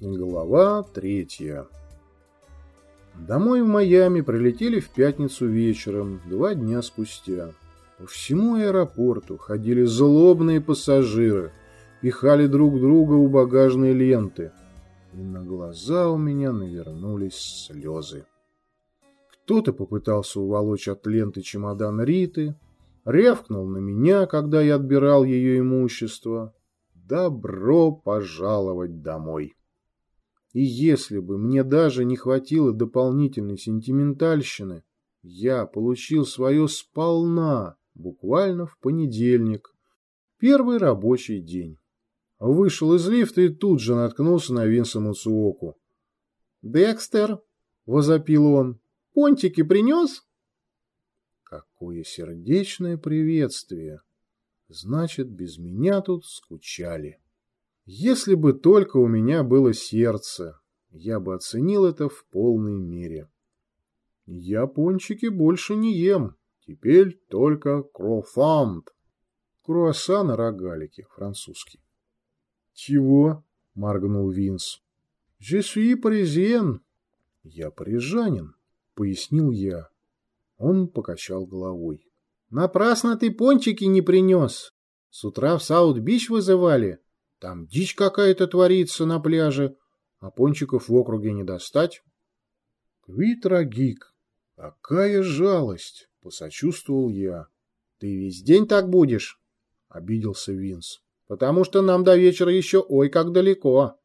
Глава третья. Домой в Майами прилетели в пятницу вечером, два дня спустя. По всему аэропорту ходили злобные пассажиры, пихали друг друга у багажной ленты. И на глаза у меня навернулись слезы. Кто-то попытался уволочь от ленты чемодан Риты, рявкнул на меня, когда я отбирал ее имущество. Добро пожаловать домой! И если бы мне даже не хватило дополнительной сентиментальщины, я получил свое сполна, буквально в понедельник, первый рабочий день. Вышел из лифта и тут же наткнулся на Винса Муцуоку. «Декстер!» — возопил он. «Пончики принес?» Какое сердечное приветствие! Значит, без меня тут скучали. Если бы только у меня было сердце, я бы оценил это в полной мере. Я пончики больше не ем, теперь только крофант. Круассан и рогалики, французский. Чего? — моргнул Винс. «Je suis parisien». «Я парижанин», — пояснил я. Он покачал головой. «Напрасно ты пончики не принес. С утра в Саут-Бич вызывали. Там дичь какая-то творится на пляже, а пончиков в округе не достать. Quel tragique, какая жалость, посочувствовал я. Ты весь день так будешь? Обиделся Винс. Потому что нам до вечера еще ой как далеко.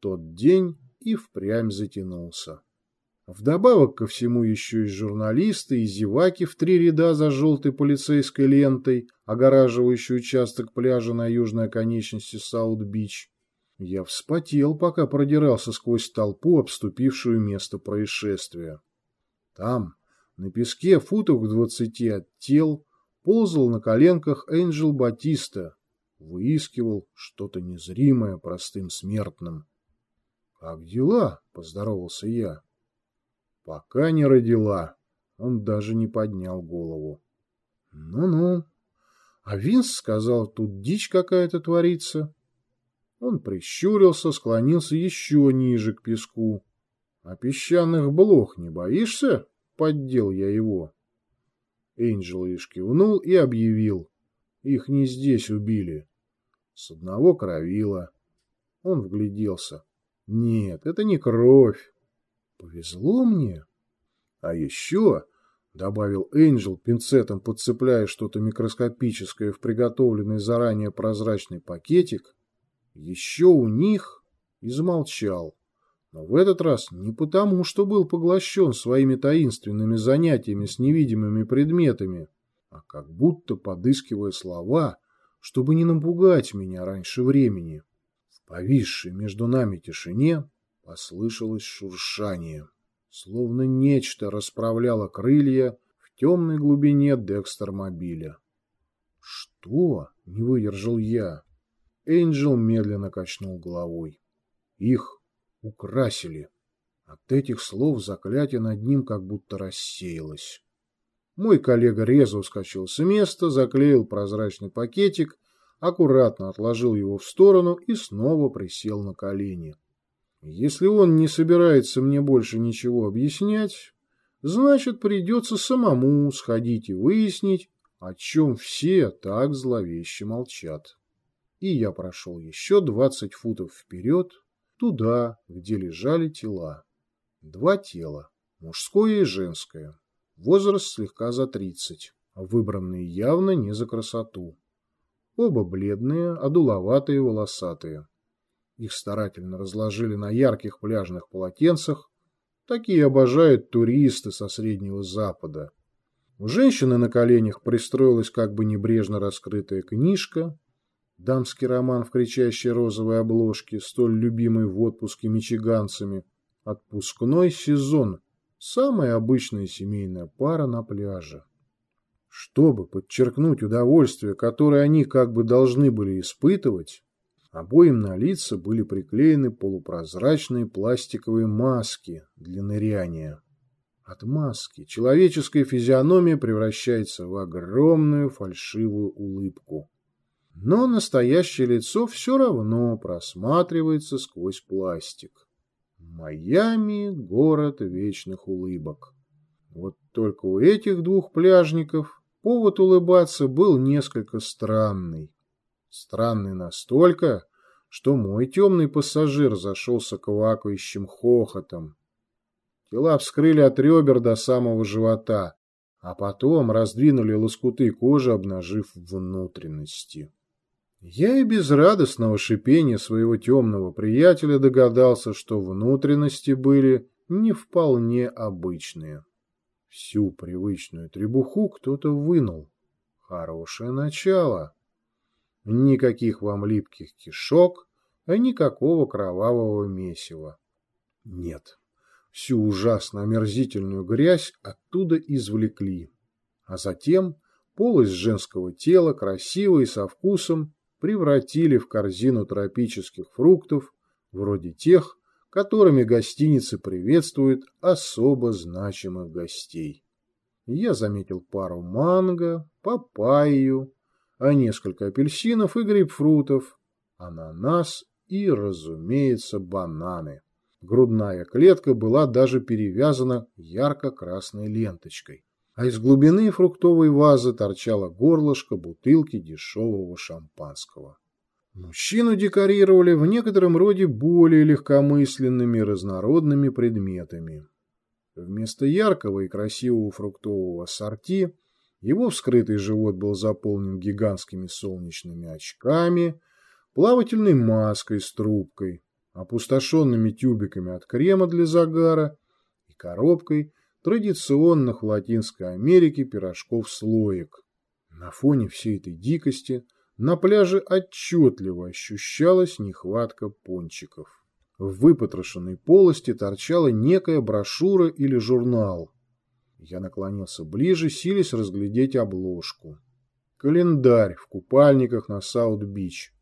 Тот день и впрямь затянулся. Вдобавок ко всему еще и журналисты, и зеваки в три ряда за желтой полицейской лентой, огораживающей участок пляжа на южной оконечности Саут-Бич. Я вспотел, пока продирался сквозь толпу, обступившую место происшествия. Там, на песке, футах в двадцати от тел, ползал на коленках Энджел Батиста, выискивал что-то незримое простым смертным. «Как дела?» — поздоровался я. Пока не родила. Он даже не поднял голову. Ну-ну. А Винс сказал, тут дичь какая-то творится. Он прищурился, склонился еще ниже к песку. А песчаных блох не боишься? Поддел я его. Энджел лишь кивнул и объявил. Их не здесь убили. С одного кровила. Он вгляделся. Нет, это не кровь. Повезло мне. А еще, — добавил Энджел, пинцетом подцепляя что-то микроскопическое в приготовленный заранее прозрачный пакетик, еще у них и замолчал. Но в этот раз не потому, что был поглощен своими таинственными занятиями с невидимыми предметами, а как будто подыскивая слова, чтобы не напугать меня раньше времени. В повисшей между нами тишине Послышалось шуршание, словно нечто расправляло крылья в темной глубине Декстер-мобиля. «Что?» — не выдержал я. Энджел медленно качнул головой. «Их украсили». От этих слов заклятие над ним как будто рассеялось. Мой коллега резво вскочил с места, заклеил прозрачный пакетик, аккуратно отложил его в сторону и снова присел на колени. Если он не собирается мне больше ничего объяснять, значит, придется самому сходить и выяснить, о чем все так зловеще молчат. И я прошел еще двадцать футов вперед, туда, где лежали тела. Два тела, мужское и женское, возраст слегка за тридцать, выбранные явно не за красоту. Оба бледные, одуловатые, волосатые. Их старательно разложили на ярких пляжных полотенцах. Такие обожают туристы со Среднего Запада. У женщины на коленях пристроилась как бы небрежно раскрытая книжка. Дамский роман в кричащей розовой обложке, столь любимый в отпуске мичиганцами. Отпускной сезон. Самая обычная семейная пара на пляже. Чтобы подчеркнуть удовольствие, которое они как бы должны были испытывать, обоим на лица были приклеены полупрозрачные пластиковые маски для ныряния. От маски человеческая физиономия превращается в огромную фальшивую улыбку. Но настоящее лицо все равно просматривается сквозь пластик. Майами – город вечных улыбок. Вот только у этих двух пляжников повод улыбаться был несколько странный. Странный настолько, что мой темный пассажир зашелся квакающим хохотом. Тела вскрыли от ребер до самого живота, а потом раздвинули лоскуты кожи, обнажив внутренности. Я и без радостного шипения своего темного приятеля догадался, что внутренности были не вполне обычные. Всю привычную требуху кто-то вынул. Хорошее начало. Никаких вам липких кишок, а никакого кровавого месива. Нет, всю ужасно омерзительную грязь оттуда извлекли. А затем полость женского тела, красиво и со вкусом, превратили в корзину тропических фруктов, вроде тех, которыми гостиницы приветствуют особо значимых гостей. Я заметил пару манго, папайю, а несколько апельсинов и грейпфрутов, ананас и, разумеется, бананы. Грудная клетка была даже перевязана ярко-красной ленточкой а из глубины фруктовой вазы торчало горлышко бутылки дешевого шампанского. Мужчину декорировали в некотором роде более легкомысленными разнородными предметами. Вместо яркого и красивого фруктового сорти его вскрытый живот был заполнен гигантскими солнечными очками, плавательной маской с трубкой, опустошенными тюбиками от крема для загара и коробкой традиционных в Латинской Америке пирожков-слоек. На фоне всей этой дикости на пляже отчетливо ощущалась нехватка пончиков. В выпотрошенной полости торчала некая брошюра или журнал. Я наклонился ближе, силясь разглядеть обложку. Календарь в купальниках на Саут-Бич.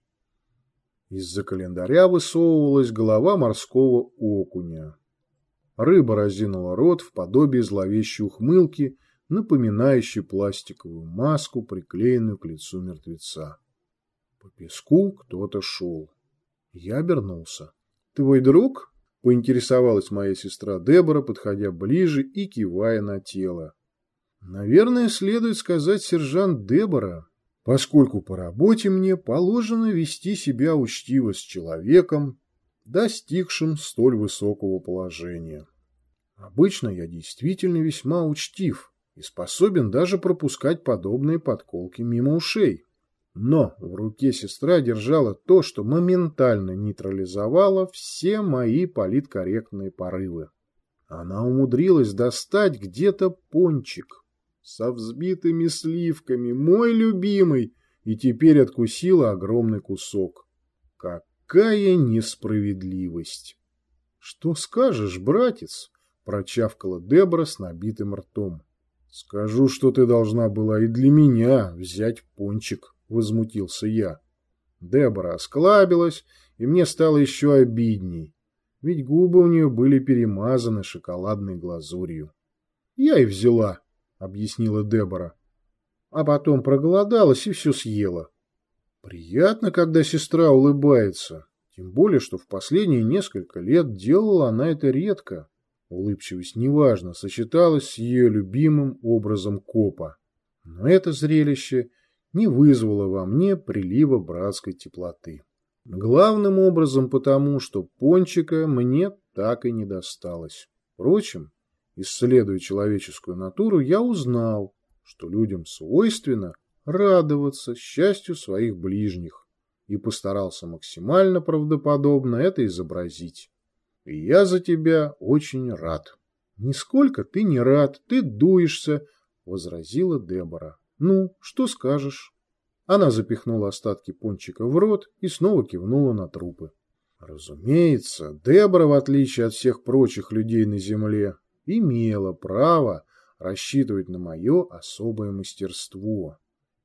Из-за календаря высовывалась голова морского окуня. Рыба разинула рот в подобии зловещей ухмылки, напоминающей пластиковую маску, приклеенную к лицу мертвеца. По песку кто-то шел. Я обернулся. «Твой друг?» — поинтересовалась моя сестра Дебора, подходя ближе и кивая на тело. «Наверное, следует сказать сержант Дебора, поскольку по работе мне положено вести себя учтиво с человеком, достигшим столь высокого положения. Обычно я действительно весьма учтив и способен даже пропускать подобные подколки мимо ушей. Но в руке сестра держала то, что моментально нейтрализовало все мои политкорректные порывы. Она умудрилась достать где-то пончик со взбитыми сливками, мой любимый, и теперь откусила огромный кусок. Какая несправедливость! Что скажешь, братец? прочавкала Дебра с набитым ртом. «Скажу, что ты должна была и для меня взять пончик», — возмутился я. Дебора осклабилась, и мне стало еще обидней, ведь губы у нее были перемазаны шоколадной глазурью. «Я и взяла», — объяснила Дебора, а потом проголодалась и все съела. Приятно, когда сестра улыбается, тем более, что в последние несколько лет делала она это редко. Улыбчивость неважно сочеталась с ее любимым образом копа. Но это зрелище не вызвало во мне прилива братской теплоты. Главным образом потому, что пончика мне так и не досталось. Впрочем, исследуя человеческую натуру, я узнал, что людям свойственно радоваться счастью своих ближних и постарался максимально правдоподобно это изобразить. И я за тебя очень рад. Нисколько ты не рад, ты дуешься, возразила Дебора. Ну, что скажешь? Она запихнула остатки пончика в рот и снова кивнула на трупы. Разумеется, Дебора, в отличие от всех прочих людей на земле, имела право рассчитывать на мое особое мастерство.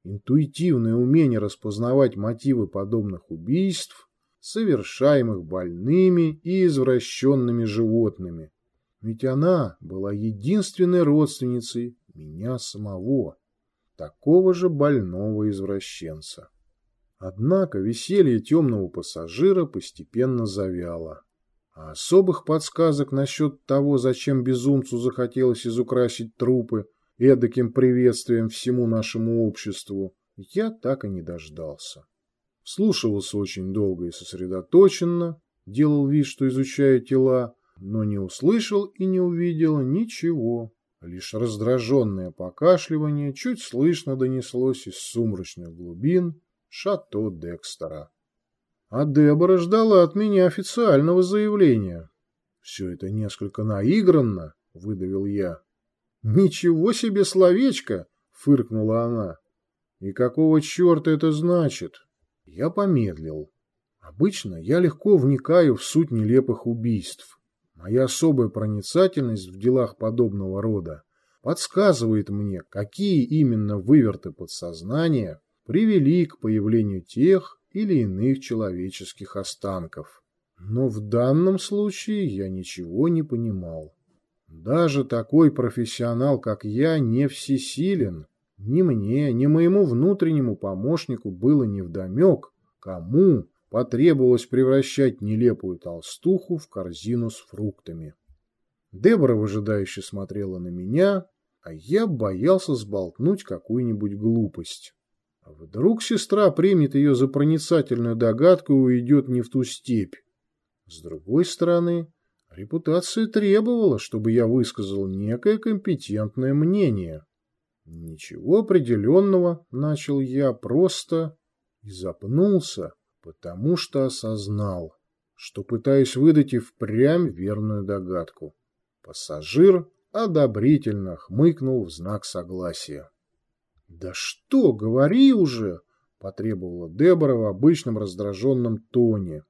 Интуитивное умение распознавать мотивы подобных убийств, совершаемых больными и извращенными животными. Ведь она была единственной родственницей меня самого, такого же больного извращенца. Однако веселье темного пассажира постепенно завяло. А особых подсказок насчет того, зачем безумцу захотелось изукрасить трупы эдаким приветствием всему нашему обществу, я так и не дождался. Слушался очень долго и сосредоточенно, делал вид, что изучаю тела, но не услышал и не увидел ничего. Лишь раздраженное покашливание чуть слышно донеслось из сумрачных глубин шато Декстера. А Дебора ждала от меня официального заявления. Все это несколько наигранно, выдавил я. Ничего себе словечко, фыркнула она. И какого черта это значит? Я помедлил. Обычно я легко вникаю в суть нелепых убийств. Моя особая проницательность в делах подобного рода подсказывает мне, какие именно выверты подсознания привели к появлению тех или иных человеческих останков. Но в данном случае я ничего не понимал. Даже такой профессионал, как я, не всесилен. Ни мне, ни моему внутреннему помощнику было невдомек, кому потребовалось превращать нелепую толстуху в корзину с фруктами. Дебора выжидающе смотрела на меня, а я боялся сболтнуть какую-нибудь глупость. Вдруг сестра примет ее за проницательную догадку и уйдет не в ту степь? С другой стороны, репутация требовала, чтобы я высказал некое компетентное мнение. Ничего определенного, начал я просто и запнулся, потому что осознал, что пытаюсь выдать и впрямь верную догадку. Пассажир одобрительно хмыкнул в знак согласия. «Да что, говори уже!» — потребовала Дебора в обычном раздраженном тоне.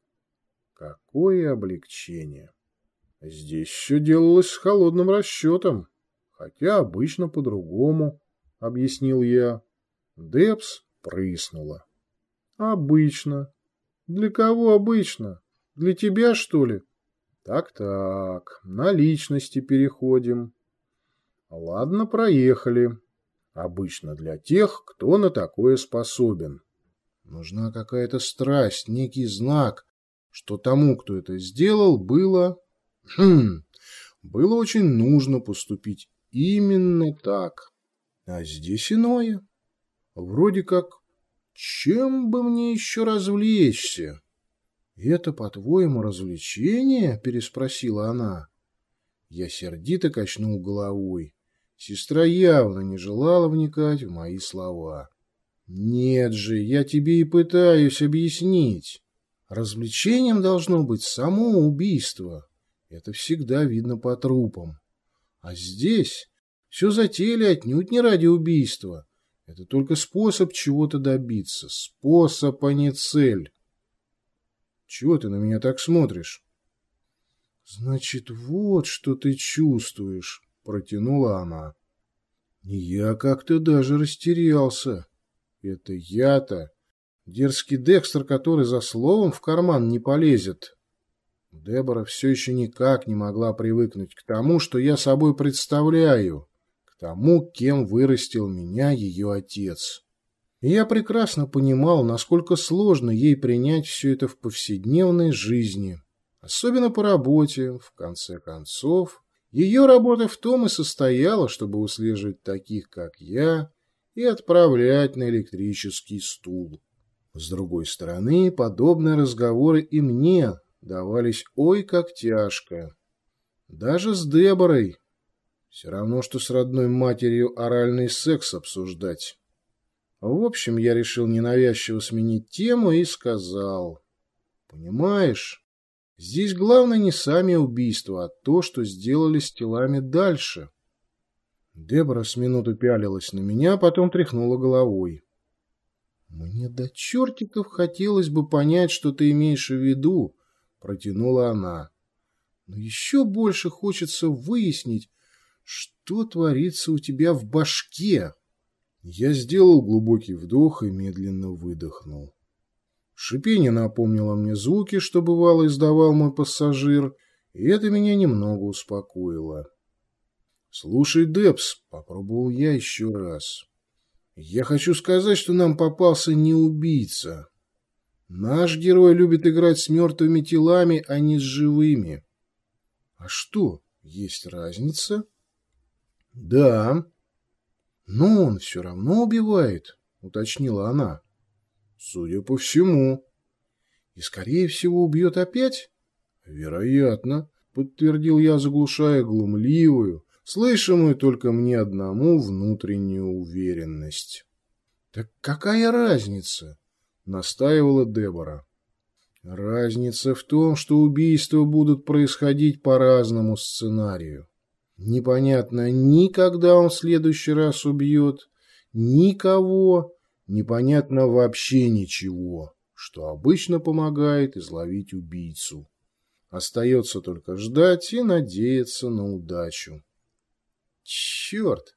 Какое облегчение! Здесь все делалось с холодным расчетом, хотя обычно по-другому, — объяснил я. Дебс прыснула. Обычно. Для кого обычно? Для тебя, что ли? Так-так, на личности переходим. Ладно, проехали. Обычно для тех, кто на такое способен. Нужна какая-то страсть, некий знак, что тому, кто это сделал, было... Хм, было очень нужно поступить именно так. А здесь иное. Вроде как, чем бы мне еще развлечься? «Это, по-твоему, развлечение?» – переспросила она. Я сердито качнул головой. Сестра явно не желала вникать в мои слова. «Нет же, я тебе и пытаюсь объяснить. Развлечением должно быть само убийство. Это всегда видно по трупам. А здесь все затеяли отнюдь не ради убийства. Это только способ чего-то добиться. Способ, а не цель. Чего ты на меня так смотришь? Значит, вот что ты чувствуешь протянула она. Я как-то даже растерялся. Это я-то, дерзкий Декстер, который за словом в карман не полезет. Дебора все еще никак не могла привыкнуть к тому, что я собой представляю, к тому, кем вырастил меня ее отец. И я прекрасно понимал, насколько сложно ей принять все это в повседневной жизни, особенно по работе, в конце концов, ее работа в том и состояла, чтобы услеживать таких, как я, и отправлять на электрический стул. С другой стороны, подобные разговоры и мне давались ой как тяжко. Даже с Деборой. Все равно, что с родной матерью оральный секс обсуждать. В общем, я решил ненавязчиво сменить тему и сказал. Понимаешь, Здесь главное не сами убийства, а то, что сделали с телами дальше. Дебора с минуту пялилась на меня, потом тряхнула головой. «Мне до чертиков хотелось бы понять, что ты имеешь в виду», — протянула она. «Но еще больше хочется выяснить, Что творится у тебя в башке? Я сделал глубокий вдох и медленно выдохнул. Шипение напомнило мне звуки, что бывало издавал мой пассажир, и это меня немного успокоило. «Слушай, Депс», — попробовал я еще раз, — «я хочу сказать, что нам попался не убийца. Наш герой любит играть с мертвыми телами, а не с живыми». «А что, есть разница?» «Да». «Но он все равно убивает», — уточнила она. Судя по всему. И, скорее всего, убьет опять? Вероятно, подтвердил я, заглушая глумливую, слышимую только мне одному внутреннюю уверенность. Так какая разница? Настаивала Дебора. Разница в том, что убийства будут происходить по разному сценарию. Непонятно ни когда он в следующий раз убьет, никого, непонятно вообще ничего, что обычно помогает изловить убийцу. Остается только ждать и надеяться на удачу. Черт,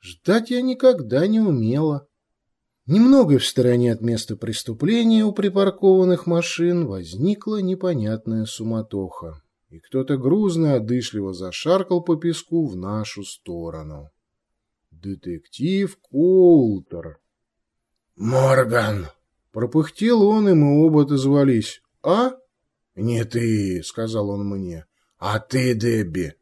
ждать я никогда не умела. Немного в стороне от места преступления у припаркованных машин возникла непонятная суматоха, и кто-то грузно одышливо зашаркал по песку в нашу сторону. «Детектив Коултер!» «Морган!» Пропыхтел он, и мы оба отозвались. «А?» «Не ты», — сказал он мне, — «а ты, Дебби».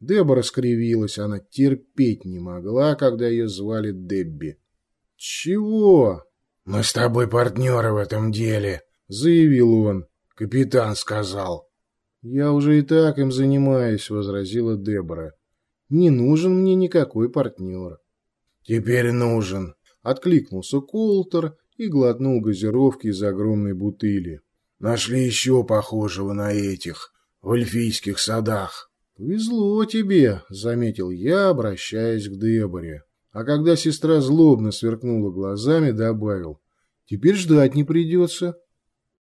Дебора скривилась, она терпеть не могла, когда ее звали Дебби. «Чего?» «Мы с тобой партнеры в этом деле», — заявил он. «Капитан сказал». «Я уже и так им занимаюсь», — возразила Дебора. «Не нужен мне никакой партнер». «Теперь нужен», Откликнулся Колтер и глотнул газировки из огромной бутыли. «Нашли еще похожего на этих, в эльфийских садах». «Повезло тебе», — заметил я, обращаясь к Деборе. А когда сестра злобно сверкнула глазами, добавил. «Теперь ждать не придется.